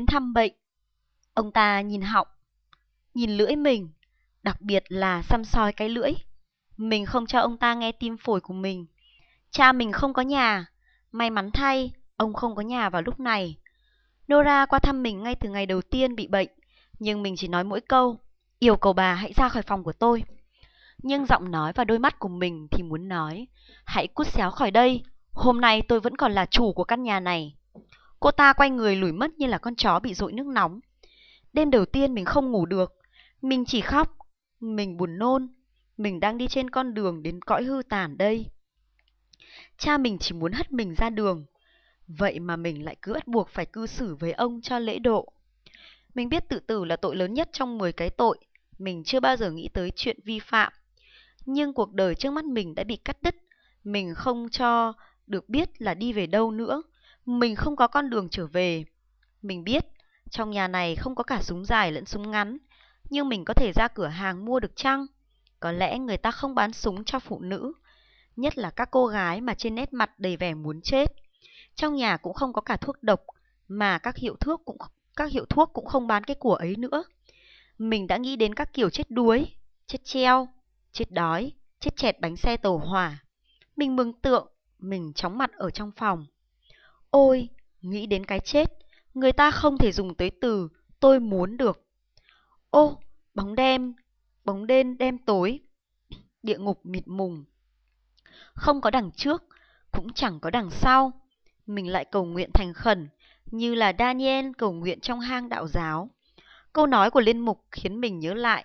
đến thăm bệnh. Ông ta nhìn họng, nhìn lưỡi mình, đặc biệt là xăm soi cái lưỡi. Mình không cho ông ta nghe tim phổi của mình. Cha mình không có nhà, may mắn thay, ông không có nhà vào lúc này. Nora qua thăm mình ngay từ ngày đầu tiên bị bệnh, nhưng mình chỉ nói mỗi câu, yêu cầu bà hãy ra khỏi phòng của tôi. Nhưng giọng nói và đôi mắt của mình thì muốn nói, hãy cút xéo khỏi đây, hôm nay tôi vẫn còn là chủ của căn nhà này. Cô ta quay người lủi mất như là con chó bị dội nước nóng. Đêm đầu tiên mình không ngủ được, mình chỉ khóc, mình buồn nôn, mình đang đi trên con đường đến cõi hư tàn đây. Cha mình chỉ muốn hất mình ra đường, vậy mà mình lại cứ bắt buộc phải cư xử với ông cho lễ độ. Mình biết tự tử là tội lớn nhất trong 10 cái tội, mình chưa bao giờ nghĩ tới chuyện vi phạm. Nhưng cuộc đời trước mắt mình đã bị cắt đứt, mình không cho được biết là đi về đâu nữa. Mình không có con đường trở về. Mình biết, trong nhà này không có cả súng dài lẫn súng ngắn, nhưng mình có thể ra cửa hàng mua được chăng? Có lẽ người ta không bán súng cho phụ nữ, nhất là các cô gái mà trên nét mặt đầy vẻ muốn chết. Trong nhà cũng không có cả thuốc độc, mà các hiệu thuốc cũng các hiệu thuốc cũng không bán cái của ấy nữa. Mình đã nghĩ đến các kiểu chết đuối, chết treo, chết đói, chết chẹt bánh xe tàu hỏa. Mình mừng tượng, mình chóng mặt ở trong phòng. Ôi, nghĩ đến cái chết, người ta không thể dùng tới từ tôi muốn được. Ô, bóng đêm, bóng đêm đêm tối, địa ngục mịt mùng. Không có đằng trước, cũng chẳng có đằng sau. Mình lại cầu nguyện thành khẩn, như là Daniel cầu nguyện trong hang đạo giáo. Câu nói của Liên Mục khiến mình nhớ lại.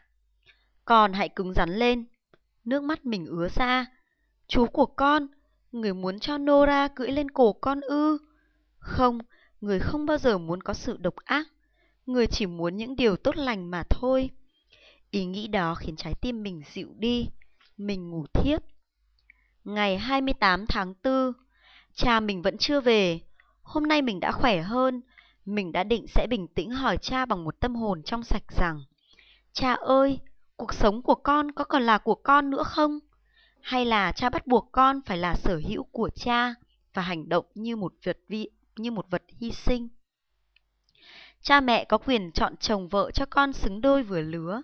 Còn hãy cứng rắn lên. Nước mắt mình ứa ra. Chú của con, người muốn cho Nora cưỡi lên cổ con ư. Không, người không bao giờ muốn có sự độc ác. Người chỉ muốn những điều tốt lành mà thôi. Ý nghĩ đó khiến trái tim mình dịu đi. Mình ngủ thiếp. Ngày 28 tháng 4, cha mình vẫn chưa về. Hôm nay mình đã khỏe hơn. Mình đã định sẽ bình tĩnh hỏi cha bằng một tâm hồn trong sạch rằng Cha ơi, cuộc sống của con có còn là của con nữa không? Hay là cha bắt buộc con phải là sở hữu của cha và hành động như một vật vị, như một vật hy sinh? Cha mẹ có quyền chọn chồng vợ cho con xứng đôi vừa lứa,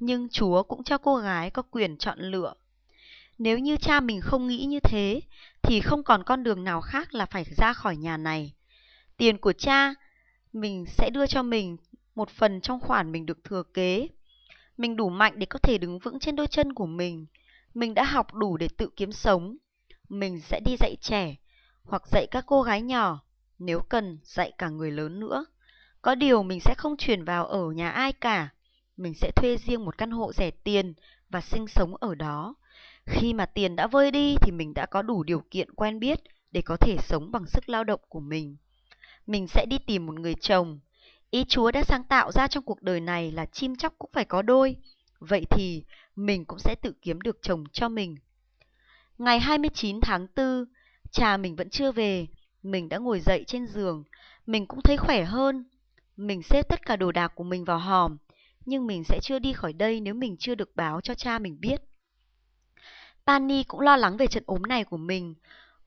nhưng Chúa cũng cho cô gái có quyền chọn lựa. Nếu như cha mình không nghĩ như thế, thì không còn con đường nào khác là phải ra khỏi nhà này. Tiền của cha, mình sẽ đưa cho mình một phần trong khoản mình được thừa kế. Mình đủ mạnh để có thể đứng vững trên đôi chân của mình. Mình đã học đủ để tự kiếm sống. Mình sẽ đi dạy trẻ, hoặc dạy các cô gái nhỏ, nếu cần dạy cả người lớn nữa. Có điều mình sẽ không chuyển vào ở nhà ai cả. Mình sẽ thuê riêng một căn hộ rẻ tiền và sinh sống ở đó. Khi mà tiền đã vơi đi thì mình đã có đủ điều kiện quen biết để có thể sống bằng sức lao động của mình. Mình sẽ đi tìm một người chồng. Ý Chúa đã sáng tạo ra trong cuộc đời này là chim chóc cũng phải có đôi. Vậy thì mình cũng sẽ tự kiếm được chồng cho mình. Ngày 29 tháng 4, cha mình vẫn chưa về. Mình đã ngồi dậy trên giường. Mình cũng thấy khỏe hơn. Mình xếp tất cả đồ đạc của mình vào hòm. Nhưng mình sẽ chưa đi khỏi đây nếu mình chưa được báo cho cha mình biết. Pani cũng lo lắng về trận ốm này của mình.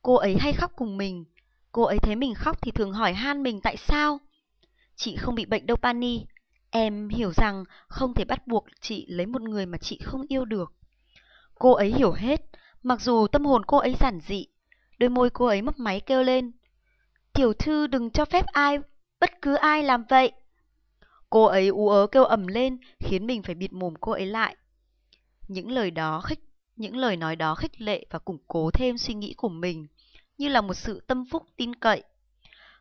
Cô ấy hay khóc cùng mình. Cô ấy thấy mình khóc thì thường hỏi han mình tại sao. Chị không bị bệnh đâu Pani. Em hiểu rằng không thể bắt buộc chị lấy một người mà chị không yêu được. Cô ấy hiểu hết, mặc dù tâm hồn cô ấy giản dị. Đôi môi cô ấy mấp máy kêu lên. Tiểu thư đừng cho phép ai, bất cứ ai làm vậy. Cô ấy ú ớ kêu ầm lên, khiến mình phải bịt mồm cô ấy lại. Những lời đó khích những lời nói đó khích lệ và củng cố thêm suy nghĩ của mình, như là một sự tâm phúc tin cậy.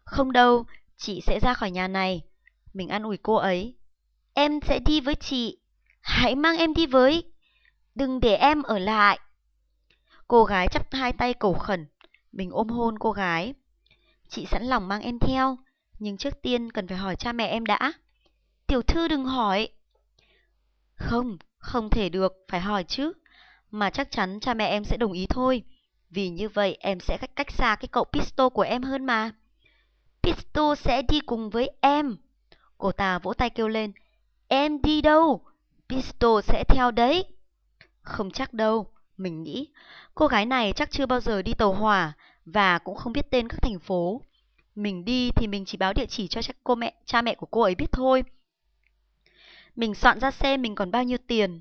Không đâu, chị sẽ ra khỏi nhà này. Mình an ủi cô ấy. Em sẽ đi với chị. Hãy mang em đi với. Đừng để em ở lại. Cô gái chắp hai tay cầu khẩn. Mình ôm hôn cô gái. Chị sẵn lòng mang em theo, nhưng trước tiên cần phải hỏi cha mẹ em đã. Tiểu thư đừng hỏi. Không, không thể được, phải hỏi chứ mà chắc chắn cha mẹ em sẽ đồng ý thôi. Vì như vậy em sẽ cách cách xa cái cậu Pisto của em hơn mà. Pisto sẽ đi cùng với em. Cô ta vỗ tay kêu lên. Em đi đâu? Pisto sẽ theo đấy. Không chắc đâu, mình nghĩ. Cô gái này chắc chưa bao giờ đi tàu hỏa và cũng không biết tên các thành phố. Mình đi thì mình chỉ báo địa chỉ cho cô mẹ, cha mẹ của cô ấy biết thôi. Mình soạn ra xe mình còn bao nhiêu tiền.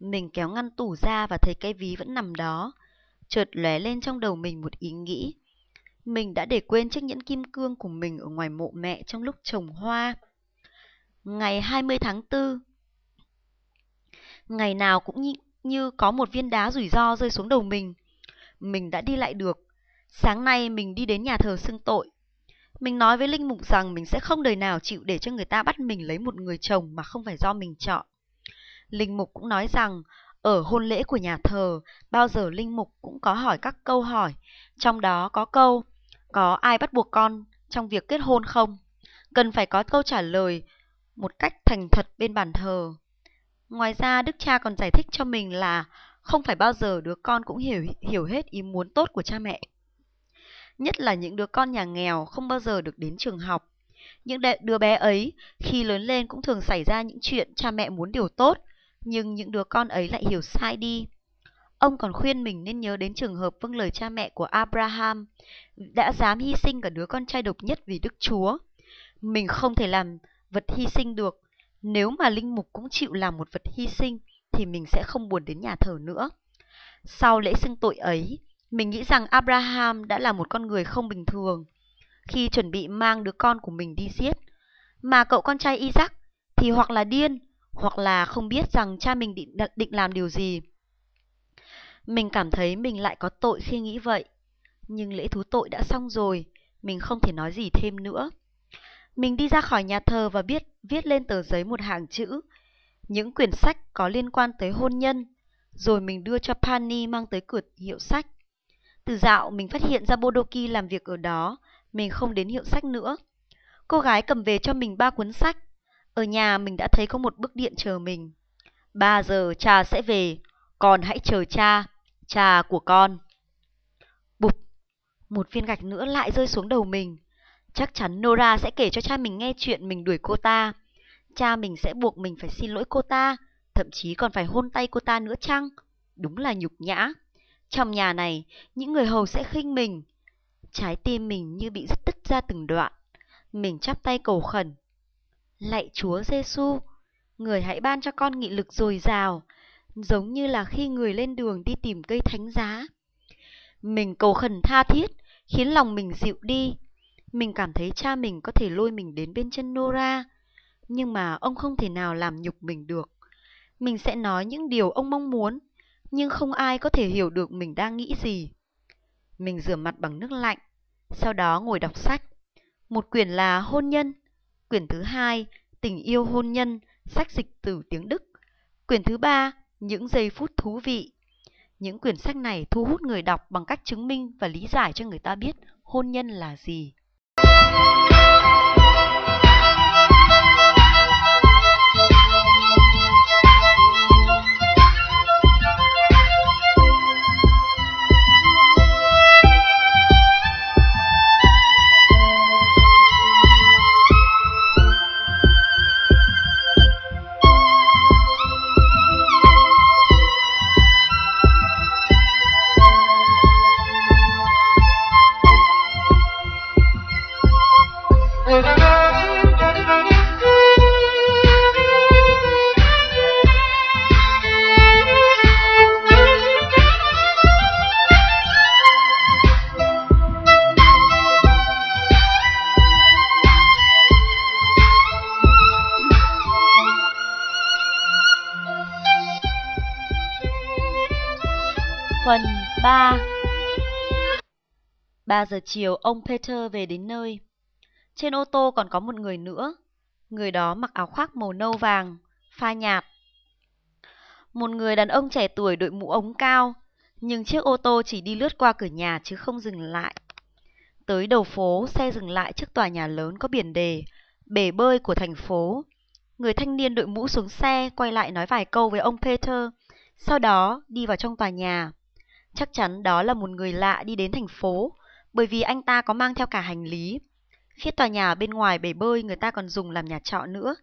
Mình kéo ngăn tủ ra và thấy cái ví vẫn nằm đó. Chợt lóe lên trong đầu mình một ý nghĩ. Mình đã để quên chiếc nhẫn kim cương của mình ở ngoài mộ mẹ trong lúc trồng hoa. Ngày 20 tháng 4 Ngày nào cũng như, như có một viên đá rủi ro rơi xuống đầu mình. Mình đã đi lại được. Sáng nay mình đi đến nhà thờ xưng tội. Mình nói với Linh Mục rằng mình sẽ không đời nào chịu để cho người ta bắt mình lấy một người chồng mà không phải do mình chọn. Linh Mục cũng nói rằng ở hôn lễ của nhà thờ, bao giờ Linh Mục cũng có hỏi các câu hỏi, trong đó có câu có ai bắt buộc con trong việc kết hôn không? Cần phải có câu trả lời một cách thành thật bên bàn thờ. Ngoài ra, Đức cha còn giải thích cho mình là không phải bao giờ đứa con cũng hiểu hiểu hết ý muốn tốt của cha mẹ. Nhất là những đứa con nhà nghèo không bao giờ được đến trường học. Những đứa bé ấy khi lớn lên cũng thường xảy ra những chuyện cha mẹ muốn điều tốt, nhưng những đứa con ấy lại hiểu sai đi. Ông còn khuyên mình nên nhớ đến trường hợp vâng lời cha mẹ của Abraham đã dám hy sinh cả đứa con trai độc nhất vì Đức Chúa. Mình không thể làm vật hy sinh được. Nếu mà linh mục cũng chịu làm một vật hy sinh thì mình sẽ không buồn đến nhà thờ nữa. Sau lễ xưng tội ấy, mình nghĩ rằng Abraham đã là một con người không bình thường khi chuẩn bị mang đứa con của mình đi giết. Mà cậu con trai Isaac thì hoặc là điên hoặc là không biết rằng cha mình định, định làm điều gì. Mình cảm thấy mình lại có tội khi nghĩ vậy. Nhưng lễ thú tội đã xong rồi, mình không thể nói gì thêm nữa. Mình đi ra khỏi nhà thờ và biết viết lên tờ giấy một hàng chữ, những quyển sách có liên quan tới hôn nhân, rồi mình đưa cho Pani mang tới cửa hiệu sách. Từ dạo mình phát hiện ra Bodoki làm việc ở đó, mình không đến hiệu sách nữa. Cô gái cầm về cho mình ba cuốn sách. Ở nhà mình đã thấy có một bức điện chờ mình. Ba giờ cha sẽ về, con hãy chờ cha, cha của con. Bụp, một viên gạch nữa lại rơi xuống đầu mình. Chắc chắn Nora sẽ kể cho cha mình nghe chuyện mình đuổi cô ta. Cha mình sẽ buộc mình phải xin lỗi cô ta, thậm chí còn phải hôn tay cô ta nữa chăng? Đúng là nhục nhã. Trong nhà này, những người hầu sẽ khinh mình. Trái tim mình như bị đứt ra từng đoạn. Mình chắp tay cầu khẩn. Lạy Chúa Giêsu, người hãy ban cho con nghị lực dồi dào, giống như là khi người lên đường đi tìm cây thánh giá. Mình cầu khẩn tha thiết, khiến lòng mình dịu đi. Mình cảm thấy cha mình có thể lôi mình đến bên chân Nora, nhưng mà ông không thể nào làm nhục mình được. Mình sẽ nói những điều ông mong muốn, nhưng không ai có thể hiểu được mình đang nghĩ gì. Mình rửa mặt bằng nước lạnh, sau đó ngồi đọc sách. Một quyển là Hôn nhân, quyển thứ hai Tình yêu hôn nhân, sách dịch từ tiếng Đức. Quyển thứ ba Những giây phút thú vị. Những quyển sách này thu hút người đọc bằng cách chứng minh và lý giải cho người ta biết hôn nhân là gì. 3 giờ chiều ông Peter về đến nơi. Trên ô tô còn có một người nữa. Người đó mặc áo khoác màu nâu vàng, pha nhạt. Một người đàn ông trẻ tuổi đội mũ ống cao, nhưng chiếc ô tô chỉ đi lướt qua cửa nhà chứ không dừng lại. Tới đầu phố, xe dừng lại trước tòa nhà lớn có biển đề, bể bơi của thành phố. Người thanh niên đội mũ xuống xe, quay lại nói vài câu với ông Peter, sau đó đi vào trong tòa nhà. Chắc chắn đó là một người lạ đi đến thành phố, bởi vì anh ta có mang theo cả hành lý. Phía tòa nhà bên ngoài bể bơi người ta còn dùng làm nhà trọ nữa,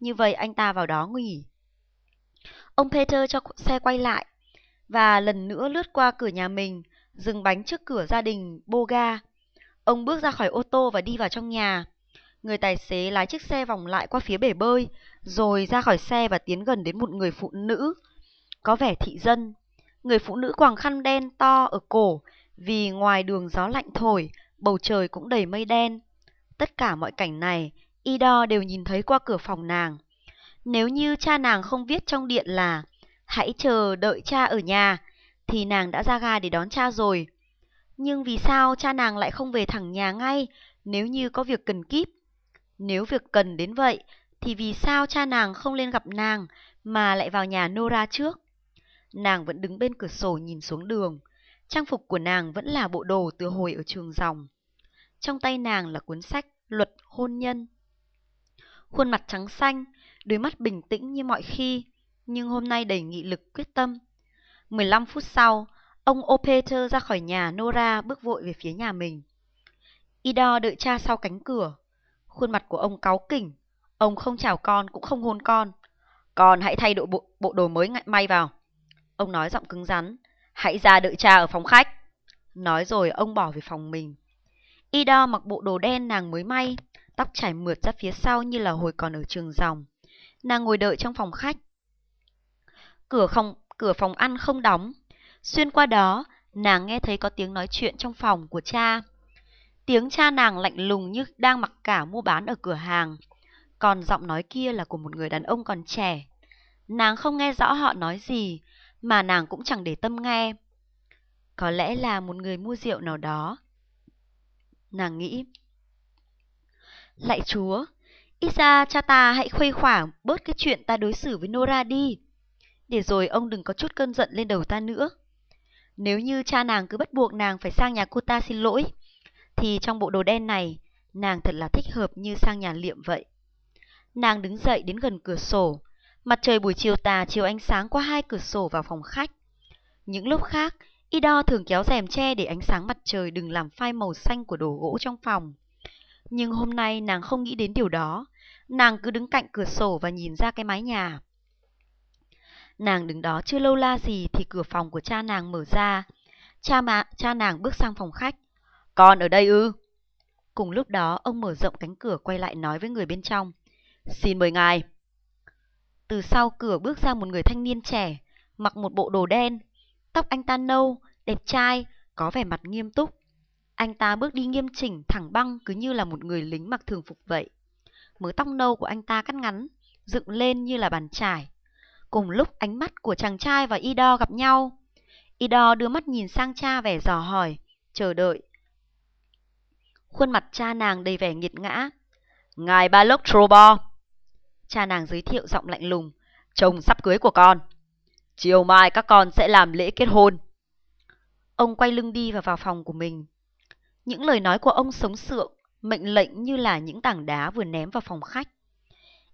như vậy anh ta vào đó nghỉ. Ông Peter cho xe quay lại, và lần nữa lướt qua cửa nhà mình, dừng bánh trước cửa gia đình Boga. Ông bước ra khỏi ô tô và đi vào trong nhà. Người tài xế lái chiếc xe vòng lại qua phía bể bơi, rồi ra khỏi xe và tiến gần đến một người phụ nữ. Có vẻ thị dân. Người phụ nữ quàng khăn đen to ở cổ, vì ngoài đường gió lạnh thổi, bầu trời cũng đầy mây đen. Tất cả mọi cảnh này, Ido đều nhìn thấy qua cửa phòng nàng. Nếu như cha nàng không viết trong điện là hãy chờ đợi cha ở nhà, thì nàng đã ra ga để đón cha rồi. Nhưng vì sao cha nàng lại không về thẳng nhà ngay nếu như có việc cần kíp? Nếu việc cần đến vậy, thì vì sao cha nàng không lên gặp nàng mà lại vào nhà Nora trước? Nàng vẫn đứng bên cửa sổ nhìn xuống đường. Trang phục của nàng vẫn là bộ đồ từ hồi ở trường dòng. Trong tay nàng là cuốn sách Luật Hôn Nhân. Khuôn mặt trắng xanh, đôi mắt bình tĩnh như mọi khi, nhưng hôm nay đầy nghị lực quyết tâm. 15 phút sau, ông Opeter ra khỏi nhà Nora bước vội về phía nhà mình. Ida đợi cha sau cánh cửa. Khuôn mặt của ông cáu kỉnh. Ông không chào con cũng không hôn con. Con hãy thay đổi bộ, bộ đồ mới may vào. Ông nói giọng cứng rắn. Hãy ra đợi cha ở phòng khách. Nói rồi ông bỏ về phòng mình. Ida mặc bộ đồ đen nàng mới may, tóc trải mượt ra phía sau như là hồi còn ở trường dòng. Nàng ngồi đợi trong phòng khách. Cửa không cửa phòng ăn không đóng. Xuyên qua đó, nàng nghe thấy có tiếng nói chuyện trong phòng của cha. Tiếng cha nàng lạnh lùng như đang mặc cả mua bán ở cửa hàng. Còn giọng nói kia là của một người đàn ông còn trẻ. Nàng không nghe rõ họ nói gì, mà nàng cũng chẳng để tâm nghe. Có lẽ là một người mua rượu nào đó. Nàng nghĩ. Lạy chúa, ít ra cha ta hãy khuây khỏa bớt cái chuyện ta đối xử với Nora đi để rồi ông đừng có chút cơn giận lên đầu ta nữa. Nếu như cha nàng cứ bắt buộc nàng phải sang nhà cô ta xin lỗi, thì trong bộ đồ đen này, nàng thật là thích hợp như sang nhà liệm vậy. Nàng đứng dậy đến gần cửa sổ, mặt trời buổi chiều tà chiếu ánh sáng qua hai cửa sổ vào phòng khách. Những lúc khác, Ido thường kéo rèm che để ánh sáng mặt trời đừng làm phai màu xanh của đồ gỗ trong phòng. Nhưng hôm nay nàng không nghĩ đến điều đó, nàng cứ đứng cạnh cửa sổ và nhìn ra cái mái nhà. Nàng đứng đó chưa lâu la gì thì cửa phòng của cha nàng mở ra. Cha mà, cha nàng bước sang phòng khách. Con ở đây ư? Cùng lúc đó ông mở rộng cánh cửa quay lại nói với người bên trong. Xin mời ngài. Từ sau cửa bước ra một người thanh niên trẻ, mặc một bộ đồ đen. Tóc anh ta nâu, đẹp trai, có vẻ mặt nghiêm túc. Anh ta bước đi nghiêm chỉnh, thẳng băng cứ như là một người lính mặc thường phục vậy. Mớ tóc nâu của anh ta cắt ngắn, dựng lên như là bàn trải. Cùng lúc ánh mắt của chàng trai và Ido gặp nhau. Ido đưa mắt nhìn sang cha vẻ dò hỏi, chờ đợi. Khuôn mặt cha nàng đầy vẻ nghiệt ngã. Ngài Balok Trobo. Cha nàng giới thiệu giọng lạnh lùng. Chồng sắp cưới của con. Chiều mai các con sẽ làm lễ kết hôn. Ông quay lưng đi và vào phòng của mình. Những lời nói của ông sống sượng, mệnh lệnh như là những tảng đá vừa ném vào phòng khách.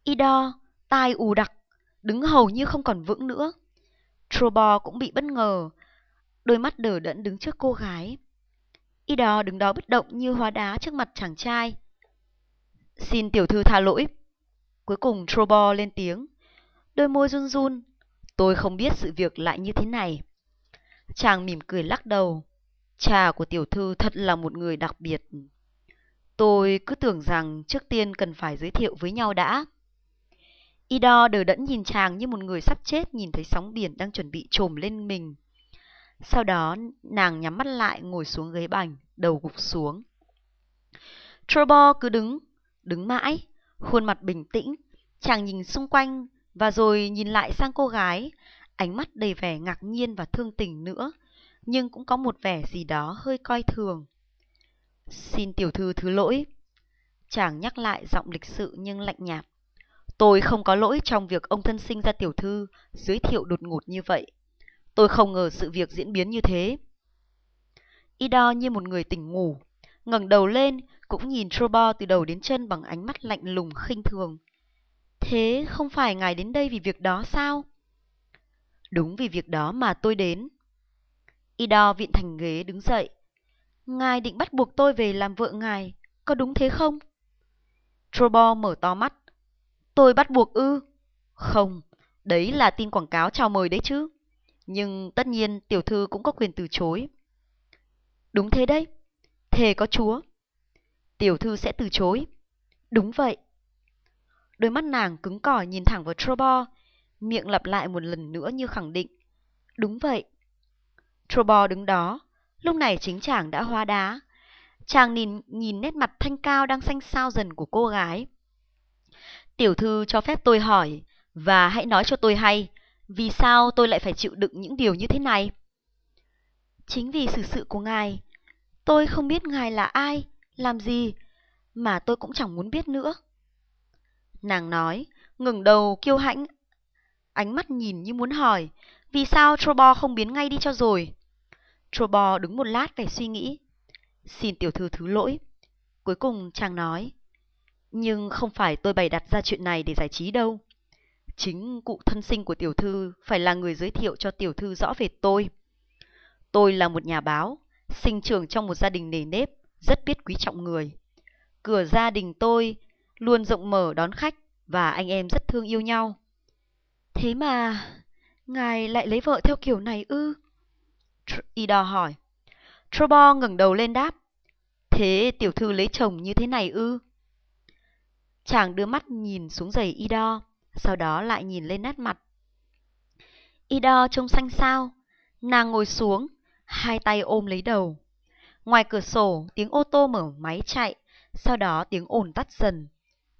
Ido, tai ù đặc, đứng hầu như không còn vững nữa. Trobo cũng bị bất ngờ, đôi mắt đờ đẫn đứng trước cô gái. Y đứng đó bất động như hóa đá trước mặt chàng trai. Xin tiểu thư tha lỗi. Cuối cùng Trobo lên tiếng. Đôi môi run run. Tôi không biết sự việc lại như thế này. Chàng mỉm cười lắc đầu. Cha của tiểu thư thật là một người đặc biệt. Tôi cứ tưởng rằng trước tiên cần phải giới thiệu với nhau đã. Ido đờ đẫn nhìn chàng như một người sắp chết nhìn thấy sóng biển đang chuẩn bị trồm lên mình. Sau đó, nàng nhắm mắt lại ngồi xuống ghế bành, đầu gục xuống. Trobo cứ đứng, đứng mãi, khuôn mặt bình tĩnh, chàng nhìn xung quanh và rồi nhìn lại sang cô gái, ánh mắt đầy vẻ ngạc nhiên và thương tình nữa, nhưng cũng có một vẻ gì đó hơi coi thường. Xin tiểu thư thứ lỗi. Chàng nhắc lại giọng lịch sự nhưng lạnh nhạt. Tôi không có lỗi trong việc ông thân sinh ra tiểu thư giới thiệu đột ngột như vậy. Tôi không ngờ sự việc diễn biến như thế. Ida như một người tỉnh ngủ, ngẩng đầu lên cũng nhìn Trobo từ đầu đến chân bằng ánh mắt lạnh lùng khinh thường. Thế không phải ngài đến đây vì việc đó sao? Đúng vì việc đó mà tôi đến. Ido viện thành ghế đứng dậy. Ngài định bắt buộc tôi về làm vợ ngài, có đúng thế không? Trobo mở to mắt, Tôi bắt buộc ư? Không, đấy là tin quảng cáo chào mời đấy chứ. Nhưng tất nhiên tiểu thư cũng có quyền từ chối. Đúng thế đấy. Thề có chúa. Tiểu thư sẽ từ chối. Đúng vậy. Đôi mắt nàng cứng cỏi nhìn thẳng vào Trobor, miệng lặp lại một lần nữa như khẳng định. Đúng vậy. Trobor đứng đó, lúc này chính chàng đã hóa đá. Chàng nhìn, nhìn nét mặt thanh cao đang xanh xao dần của cô gái. Tiểu thư cho phép tôi hỏi, và hãy nói cho tôi hay, vì sao tôi lại phải chịu đựng những điều như thế này? Chính vì sự sự của ngài, tôi không biết ngài là ai, làm gì, mà tôi cũng chẳng muốn biết nữa. Nàng nói, ngừng đầu kiêu hãnh, ánh mắt nhìn như muốn hỏi, vì sao Trobo không biến ngay đi cho rồi? Trobo đứng một lát để suy nghĩ. Xin tiểu thư thứ lỗi. Cuối cùng chàng nói, nhưng không phải tôi bày đặt ra chuyện này để giải trí đâu. Chính cụ thân sinh của tiểu thư phải là người giới thiệu cho tiểu thư rõ về tôi. Tôi là một nhà báo, sinh trưởng trong một gia đình nề nếp, rất biết quý trọng người. Cửa gia đình tôi luôn rộng mở đón khách và anh em rất thương yêu nhau. Thế mà, ngài lại lấy vợ theo kiểu này ư? Ida hỏi. Trobo ngẩng đầu lên đáp. Thế tiểu thư lấy chồng như thế này ư? Chàng đưa mắt nhìn xuống giày Ida, sau đó lại nhìn lên nét mặt. Ida trông xanh xao, nàng ngồi xuống, hai tay ôm lấy đầu. Ngoài cửa sổ, tiếng ô tô mở máy chạy, sau đó tiếng ồn tắt dần.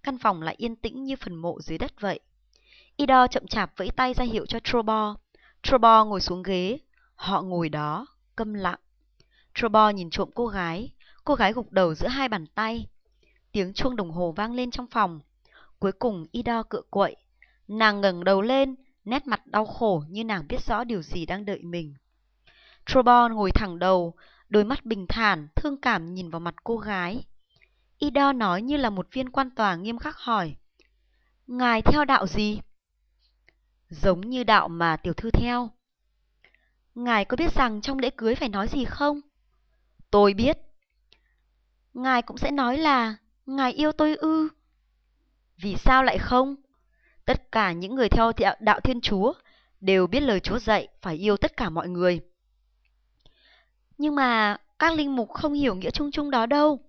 Căn phòng lại yên tĩnh như phần mộ dưới đất vậy. Ido chậm chạp vẫy tay ra hiệu cho Trobo. Trobo ngồi xuống ghế. Họ ngồi đó, câm lặng. Trobo nhìn trộm cô gái. Cô gái gục đầu giữa hai bàn tay. Tiếng chuông đồng hồ vang lên trong phòng. Cuối cùng Ido cựa quậy. Nàng ngẩng đầu lên, nét mặt đau khổ như nàng biết rõ điều gì đang đợi mình. Trobo ngồi thẳng đầu, đôi mắt bình thản, thương cảm nhìn vào mặt cô gái. Ida nói như là một viên quan tòa nghiêm khắc hỏi. Ngài theo đạo gì? Giống như đạo mà tiểu thư theo. Ngài có biết rằng trong lễ cưới phải nói gì không? Tôi biết. Ngài cũng sẽ nói là Ngài yêu tôi ư? Vì sao lại không? Tất cả những người theo đạo Thiên Chúa đều biết lời Chúa dạy phải yêu tất cả mọi người. Nhưng mà các linh mục không hiểu nghĩa chung chung đó đâu.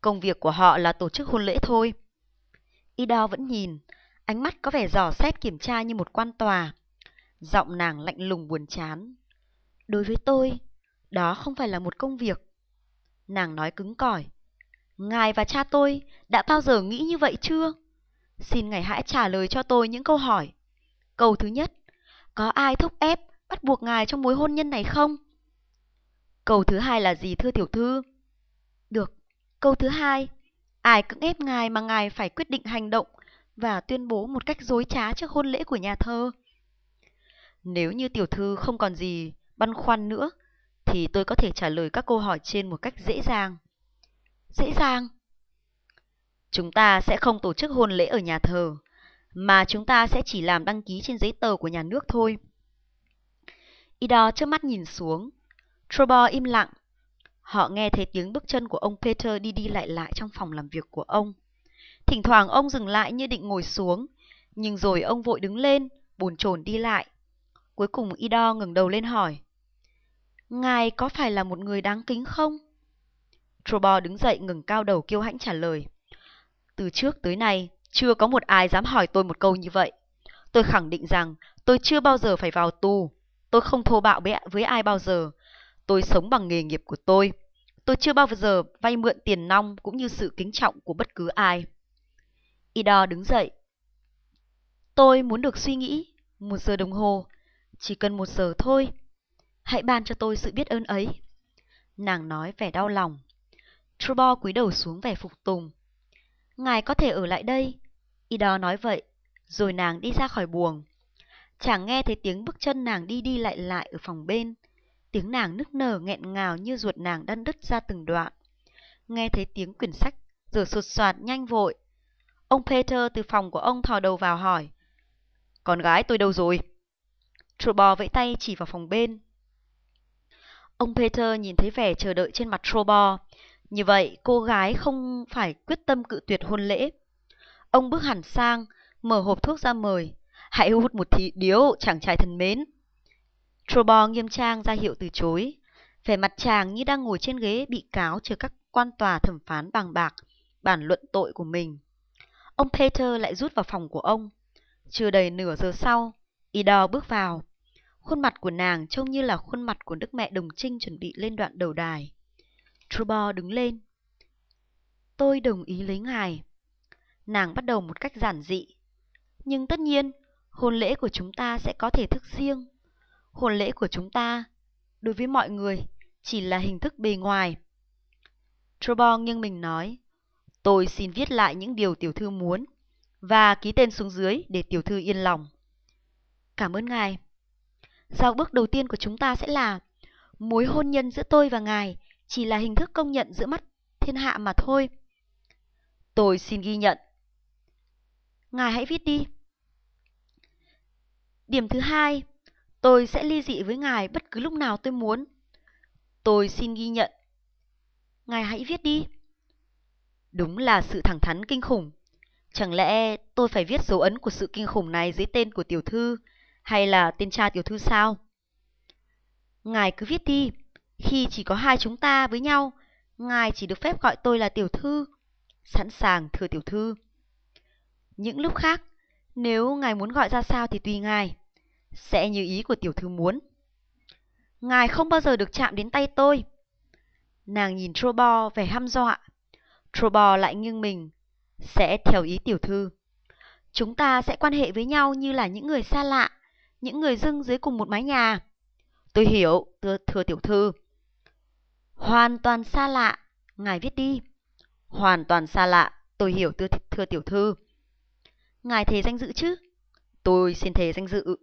Công việc của họ là tổ chức hôn lễ thôi. Ida vẫn nhìn, ánh mắt có vẻ dò xét kiểm tra như một quan tòa. Giọng nàng lạnh lùng buồn chán. Đối với tôi, đó không phải là một công việc. Nàng nói cứng cỏi. Ngài và cha tôi đã bao giờ nghĩ như vậy chưa? Xin ngài hãy trả lời cho tôi những câu hỏi. Câu thứ nhất, có ai thúc ép, bắt buộc ngài trong mối hôn nhân này không? Câu thứ hai là gì thưa tiểu thư? Được. Câu thứ hai, ai cưỡng ép ngài mà ngài phải quyết định hành động và tuyên bố một cách dối trá trước hôn lễ của nhà thơ? Nếu như tiểu thư không còn gì băn khoăn nữa, thì tôi có thể trả lời các câu hỏi trên một cách dễ dàng. Dễ dàng? Chúng ta sẽ không tổ chức hôn lễ ở nhà thờ, mà chúng ta sẽ chỉ làm đăng ký trên giấy tờ của nhà nước thôi. Ida trước mắt nhìn xuống. Trobo im lặng. Họ nghe thấy tiếng bước chân của ông Peter đi đi lại lại trong phòng làm việc của ông. Thỉnh thoảng ông dừng lại như định ngồi xuống, nhưng rồi ông vội đứng lên, bồn chồn đi lại. Cuối cùng Ido ngừng đầu lên hỏi. Ngài có phải là một người đáng kính không? Trobo đứng dậy ngừng cao đầu kiêu hãnh trả lời. Từ trước tới nay, chưa có một ai dám hỏi tôi một câu như vậy. Tôi khẳng định rằng tôi chưa bao giờ phải vào tù. Tôi không thô bạo với ai bao giờ. Tôi sống bằng nghề nghiệp của tôi. Tôi chưa bao giờ vay mượn tiền nong cũng như sự kính trọng của bất cứ ai. Ida đứng dậy. Tôi muốn được suy nghĩ. Một giờ đồng hồ. Chỉ cần một giờ thôi. Hãy ban cho tôi sự biết ơn ấy. Nàng nói vẻ đau lòng. Trubo cúi đầu xuống vẻ phục tùng. Ngài có thể ở lại đây. Ida nói vậy, rồi nàng đi ra khỏi buồng. Chàng nghe thấy tiếng bước chân nàng đi đi lại lại ở phòng bên. Tiếng nàng nức nở nghẹn ngào như ruột nàng đan đứt ra từng đoạn. Nghe thấy tiếng quyển sách, rồi sụt soạt nhanh vội. Ông Peter từ phòng của ông thò đầu vào hỏi. Con gái tôi đâu rồi? Trobor vẫy tay chỉ vào phòng bên. Ông Peter nhìn thấy vẻ chờ đợi trên mặt Trobor. Như vậy, cô gái không phải quyết tâm cự tuyệt hôn lễ. Ông bước hẳn sang, mở hộp thuốc ra mời. Hãy hút một thị điếu, chàng trai thân mến. Trobor nghiêm trang ra hiệu từ chối. Vẻ mặt chàng như đang ngồi trên ghế bị cáo chờ các quan tòa thẩm phán bằng bạc, bản luận tội của mình. Ông Peter lại rút vào phòng của ông. Chưa đầy nửa giờ sau, Ida bước vào. Khuôn mặt của nàng trông như là khuôn mặt của đức mẹ đồng trinh chuẩn bị lên đoạn đầu đài. Trubor đứng lên. Tôi đồng ý lấy ngài. Nàng bắt đầu một cách giản dị. Nhưng tất nhiên, hôn lễ của chúng ta sẽ có thể thức riêng. Hôn lễ của chúng ta, đối với mọi người, chỉ là hình thức bề ngoài. Trubor nghiêng mình nói, tôi xin viết lại những điều tiểu thư muốn và ký tên xuống dưới để tiểu thư yên lòng. Cảm ơn ngài. Giao bước đầu tiên của chúng ta sẽ là mối hôn nhân giữa tôi và ngài chỉ là hình thức công nhận giữa mắt thiên hạ mà thôi. Tôi xin ghi nhận. Ngài hãy viết đi. Điểm thứ hai, tôi sẽ ly dị với ngài bất cứ lúc nào tôi muốn. Tôi xin ghi nhận. Ngài hãy viết đi. Đúng là sự thẳng thắn kinh khủng. Chẳng lẽ tôi phải viết dấu ấn của sự kinh khủng này dưới tên của tiểu thư hay là tên cha tiểu thư sao? Ngài cứ viết đi. Khi chỉ có hai chúng ta với nhau, ngài chỉ được phép gọi tôi là tiểu thư. Sẵn sàng thưa tiểu thư. Những lúc khác, nếu ngài muốn gọi ra sao thì tùy ngài. Sẽ như ý của tiểu thư muốn. Ngài không bao giờ được chạm đến tay tôi. Nàng nhìn Trobo vẻ hăm dọa. Trobo lại nghiêng mình. Sẽ theo ý tiểu thư. Chúng ta sẽ quan hệ với nhau như là những người xa lạ, những người dưng dưới cùng một mái nhà. Tôi hiểu, thưa, thưa tiểu thư. Hoàn toàn xa lạ, ngài viết đi. Hoàn toàn xa lạ, tôi hiểu thưa, thưa tiểu thư. Ngài thề danh dự chứ? Tôi xin thề danh dự.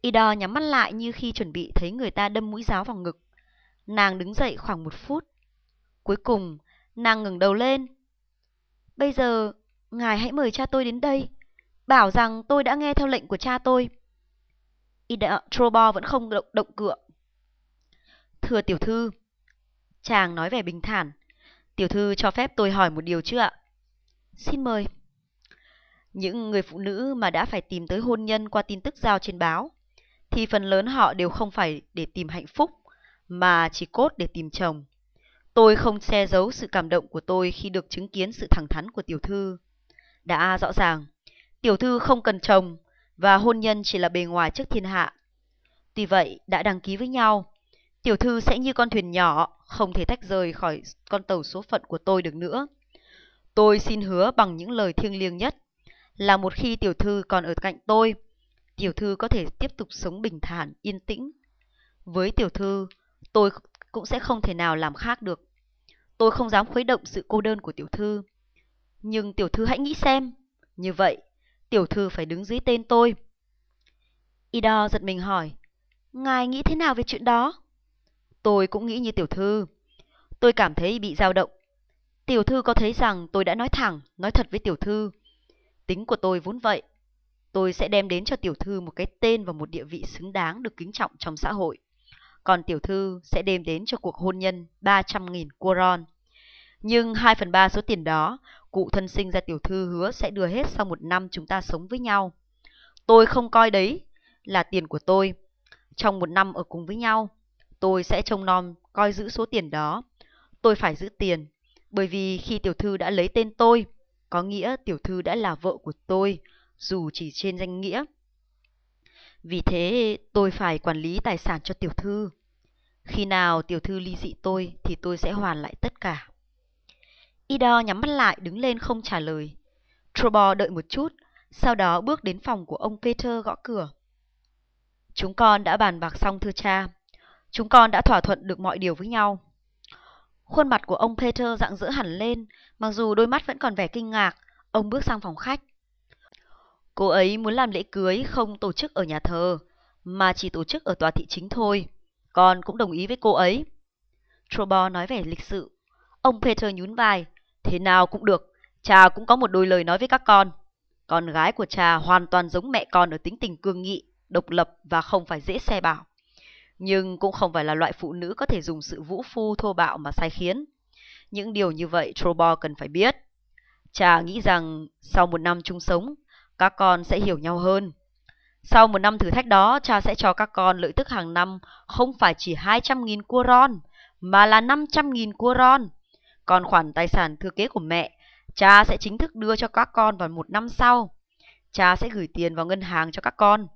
Ida nhắm mắt lại như khi chuẩn bị thấy người ta đâm mũi giáo vào ngực. Nàng đứng dậy khoảng một phút. Cuối cùng, nàng ngừng đầu lên. Bây giờ, ngài hãy mời cha tôi đến đây. Bảo rằng tôi đã nghe theo lệnh của cha tôi. Ida Trobo vẫn không động, động cựa. Thưa tiểu thư, chàng nói vẻ bình thản. Tiểu thư cho phép tôi hỏi một điều chứ ạ? Xin mời. Những người phụ nữ mà đã phải tìm tới hôn nhân qua tin tức giao trên báo, thì phần lớn họ đều không phải để tìm hạnh phúc, mà chỉ cốt để tìm chồng. Tôi không che giấu sự cảm động của tôi khi được chứng kiến sự thẳng thắn của tiểu thư. Đã rõ ràng, tiểu thư không cần chồng và hôn nhân chỉ là bề ngoài trước thiên hạ. Tuy vậy, đã đăng ký với nhau, tiểu thư sẽ như con thuyền nhỏ, không thể tách rời khỏi con tàu số phận của tôi được nữa. Tôi xin hứa bằng những lời thiêng liêng nhất là một khi tiểu thư còn ở cạnh tôi, tiểu thư có thể tiếp tục sống bình thản, yên tĩnh. Với tiểu thư, tôi cũng sẽ không thể nào làm khác được. Tôi không dám khuấy động sự cô đơn của tiểu thư. Nhưng tiểu thư hãy nghĩ xem, như vậy, tiểu thư phải đứng dưới tên tôi. Ido giật mình hỏi, ngài nghĩ thế nào về chuyện đó? Tôi cũng nghĩ như tiểu thư. Tôi cảm thấy bị dao động. Tiểu thư có thấy rằng tôi đã nói thẳng, nói thật với tiểu thư. Tính của tôi vốn vậy. Tôi sẽ đem đến cho tiểu thư một cái tên và một địa vị xứng đáng được kính trọng trong xã hội. Còn tiểu thư sẽ đem đến cho cuộc hôn nhân 300.000 quoron. Nhưng 2 phần 3 số tiền đó, cụ thân sinh ra tiểu thư hứa sẽ đưa hết sau một năm chúng ta sống với nhau. Tôi không coi đấy là tiền của tôi. Trong một năm ở cùng với nhau, tôi sẽ trông nom coi giữ số tiền đó. Tôi phải giữ tiền, bởi vì khi tiểu thư đã lấy tên tôi, có nghĩa tiểu thư đã là vợ của tôi, dù chỉ trên danh nghĩa. Vì thế tôi phải quản lý tài sản cho tiểu thư. Khi nào tiểu thư ly dị tôi thì tôi sẽ hoàn lại tất cả. Ida nhắm mắt lại đứng lên không trả lời. Trobo đợi một chút, sau đó bước đến phòng của ông Peter gõ cửa. Chúng con đã bàn bạc xong thưa cha. Chúng con đã thỏa thuận được mọi điều với nhau. Khuôn mặt của ông Peter rạng rỡ hẳn lên, mặc dù đôi mắt vẫn còn vẻ kinh ngạc, ông bước sang phòng khách. Cô ấy muốn làm lễ cưới không tổ chức ở nhà thờ, mà chỉ tổ chức ở tòa thị chính thôi. Con cũng đồng ý với cô ấy. Trobo nói vẻ lịch sự. Ông Peter nhún vai. Thế nào cũng được, cha cũng có một đôi lời nói với các con. Con gái của cha hoàn toàn giống mẹ con ở tính tình cương nghị, độc lập và không phải dễ xe bảo nhưng cũng không phải là loại phụ nữ có thể dùng sự vũ phu thô bạo mà sai khiến. Những điều như vậy Trobo cần phải biết. Cha nghĩ rằng sau một năm chung sống, các con sẽ hiểu nhau hơn. Sau một năm thử thách đó, cha sẽ cho các con lợi tức hàng năm không phải chỉ 200.000 cua ron, mà là 500.000 cua ron. Còn khoản tài sản thừa kế của mẹ, cha sẽ chính thức đưa cho các con vào một năm sau. Cha sẽ gửi tiền vào ngân hàng cho các con.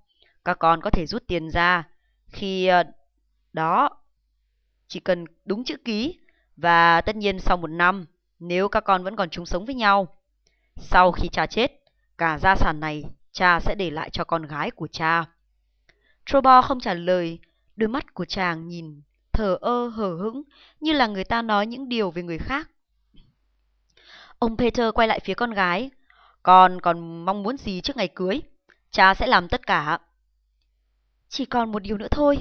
Các con có thể rút tiền ra khi ờ, đó chỉ cần đúng chữ ký và tất nhiên sau một năm nếu các con vẫn còn chung sống với nhau. Sau khi cha chết, cả gia sản này cha sẽ để lại cho con gái của cha. Trobo không trả lời, đôi mắt của chàng nhìn thờ ơ hờ hững như là người ta nói những điều về người khác. Ông Peter quay lại phía con gái. Con còn mong muốn gì trước ngày cưới? Cha sẽ làm tất cả. Chỉ còn một điều nữa thôi.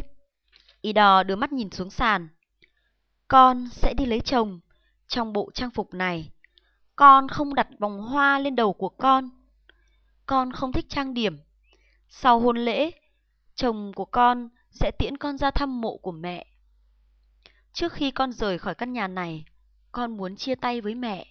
Idor đưa mắt nhìn xuống sàn. Con sẽ đi lấy chồng trong bộ trang phục này. Con không đặt vòng hoa lên đầu của con. Con không thích trang điểm. Sau hôn lễ, chồng của con sẽ tiễn con ra thăm mộ của mẹ. Trước khi con rời khỏi căn nhà này, con muốn chia tay với mẹ.